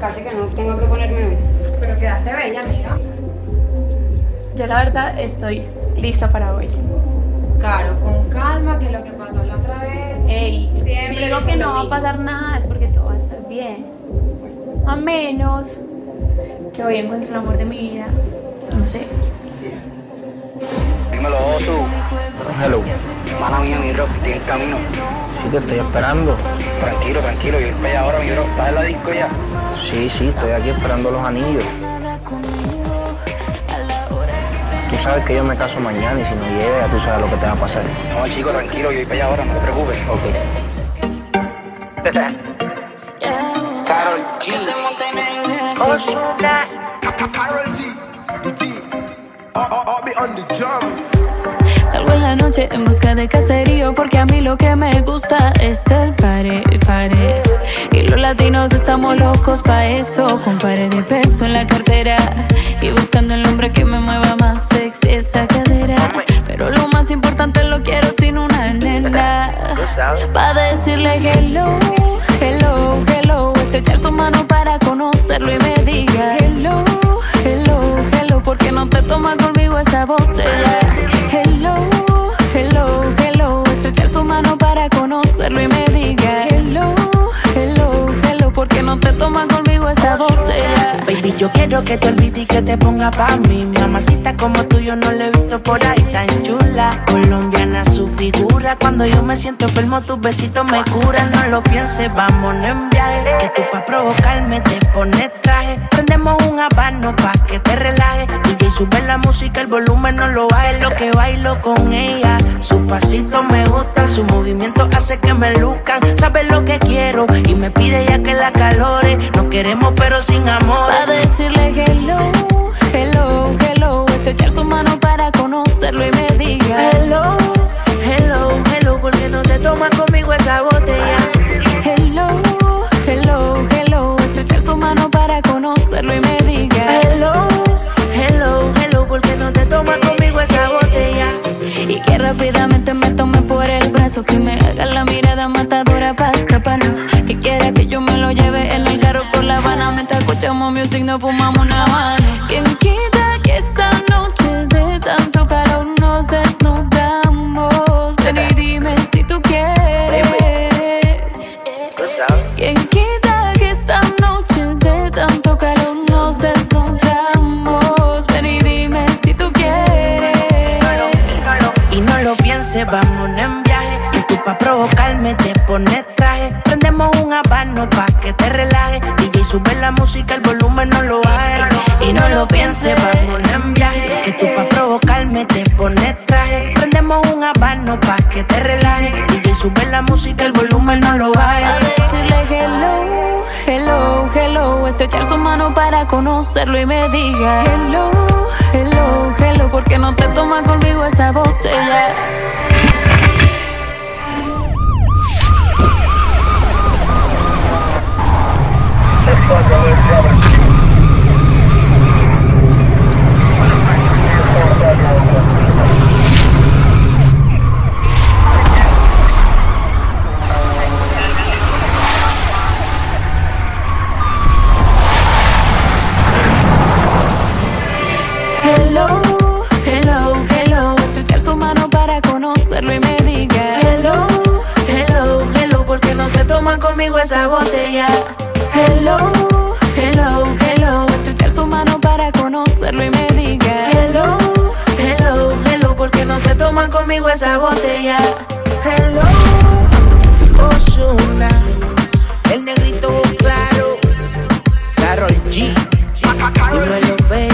casi que no tengo que ponerme hoy. Pero quedaste bella, amiga. Yo la verdad estoy lista para hoy. Claro, con calma, que lo que pasó la otra vez. Ey, Siempre si digo que no va a pasar nada es porque todo va a estar bien. A menos que hoy encuentre el amor de mi vida. No sé. Dímelo, Osu. Hello. Mala mía, camino. Sí, te estoy esperando. Tranquilo, tranquilo, yo estoy ahora, mi bro. ¿Estás en la disco ya? Sí, sí, estoy aquí esperando los anillos. Tú sabes que yo me caso mañana y si no llega, tú sabes lo que te va a pasar. No, chico, tranquilo, yo voy para allá ahora, no te preocupes. Ok. Carol G. Carol G, the G. I'll, I'll, I'll be on the drums. Salgo en la noche en busca de caserío porque a mí lo que me gusta es el pare, pare. Y los latinos estamos locos pa' eso, con pare de peso en la cartera y buscando el hombre que me mueva más sexy esa cadera. Pero lo más importante lo quiero sin una nena pa' decirle hello, hello, hello. Es echar su mano para conocerlo y yo quiero que te olvides y que te ponga pa' mí. Mamacita como tú, yo no la he visto por ahí tan chula. Colombiana su figura. Cuando yo me siento enfermo, tus besitos me curan. No lo pienses, vámonos en viaje. Que tú pa' provocarme te pones traje. Prendemos un habano pa' que te relajes. DJ sube la música, el volumen no lo baje. Lo que bailo con ella. Sus pasitos me gustan, su movimiento hace que me luzcan. Sabes lo que quiero y me pide ya que queremos, pero sin amor. Pa' decirle hello, hello, hello. Es echar su mano para conocerlo y me diga Hello, hello, hello, ¿por qué no te tomas conmigo esa botella? hello, hello, hello. Es echar su mano para conocerlo y me diga Hello, hello, hello, ¿por qué no te tomas conmigo esa botella? Y que rápidamente me tome por el brazo Que me haga la mirada matadora escuchamos music nos fumamos una mano. Quien quita que esta noche de tanto calor nos desnudamos. Ven y dime si tú quieres. Quien quita que esta noche de tanto calor nos desnudamos. Ven y dime si tú quieres. Y no lo pienses, vámonos DJ sube la música, el volumen no lo baje. Y no lo pienses, vámonos en viaje. Que tú pa' provocarme te pones traje. Prendemos un habano pa' que te relajes. DJ sube la música, el volumen no lo A baje. decirle hello, hello, hello Es echar su mano para conocerlo y me diga Hello, hello, hello Porque no te tomas conmigo esa botella esa botella? Hello, hello, hello Es echar su mano para conocerlo y me diga Hello, hello, hello, ¿por qué no te toman conmigo esa botella? Hello, Ozuna, el negrito claro, Carol G, baby.